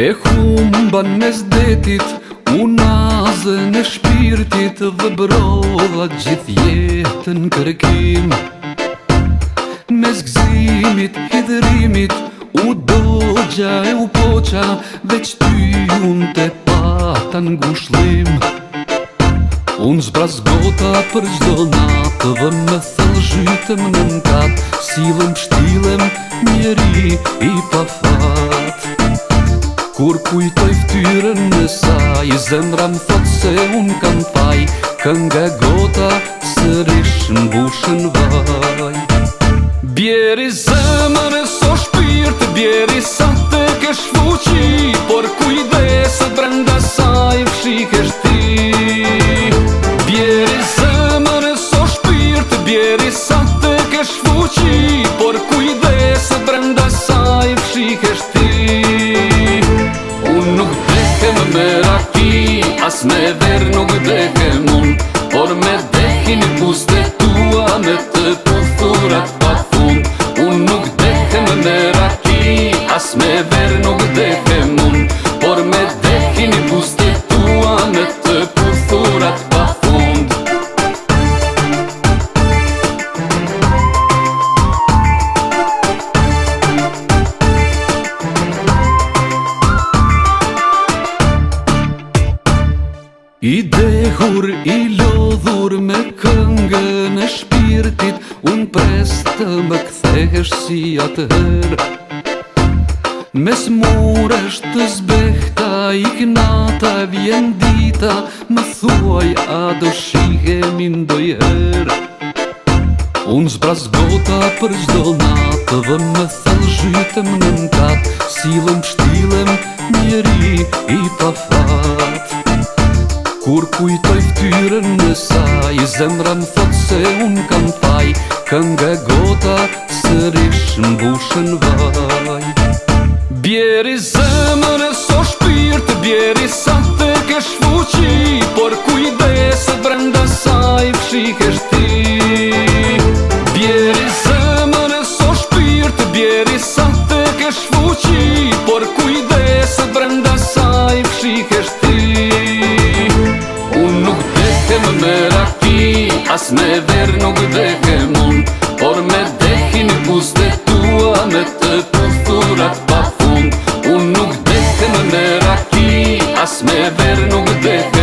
E humba nes detit Unazën e shpirtit Dhe brodha gjithë jetën kërkim Mes gzimit, hidrimit U dogja e u poqa Veç ty unë te patan gushlim Unë zbraz gota për gjdo natë Dhe me thëllë zhytëm në nënkat Silëm pështilëm njeri i pa farë Kur kujtoj ftyrën në saj, zemra më thot se unë kam faj, kën nga gota sërish në bushën vaj. Bjeri zemër e so shpirt, bjeri sa të kesh fuqi, por kujdesët brenda saj fshi kesh ti. Bjeri zemër e so shpirt, bjeri sa të kesh fuqi, Meraki, As me ver nuk dhekem un Por me dhekin i puste tua Me të puthurat pa fund Un nuk dhekem me raki As me ver I dehur, i lodhur me këngë në shpirtit Unë pres të më këthesh si atë Mes murësht të zbehta, i knata vjen dita Më thuaj a do shihemi ndoj herë Unë zbraz gota për zdo natë Dhe më thëllë zhytëm në në Silëm, shtilëm, njeri i pa Kur kujtoj ftyrën në saj, zemra më thot se unë kam faj, Kën nga gota sërish në bushën vaj. Bjeri zemën e so shpirtë, bjeri sa të kesh fuqi, Por kujdesë brenda saj pëshi kesh ti. Bjeri zemën e so shpirtë, bjeri sa të kesh fuqi, Por kujdesë brenda saj pëshi kesh ti. As me verë nuk dhehe mund Por me dhehin puste tua Me të pusturat pa fund Unë nuk dhehe më në raki As me verë nuk dhehe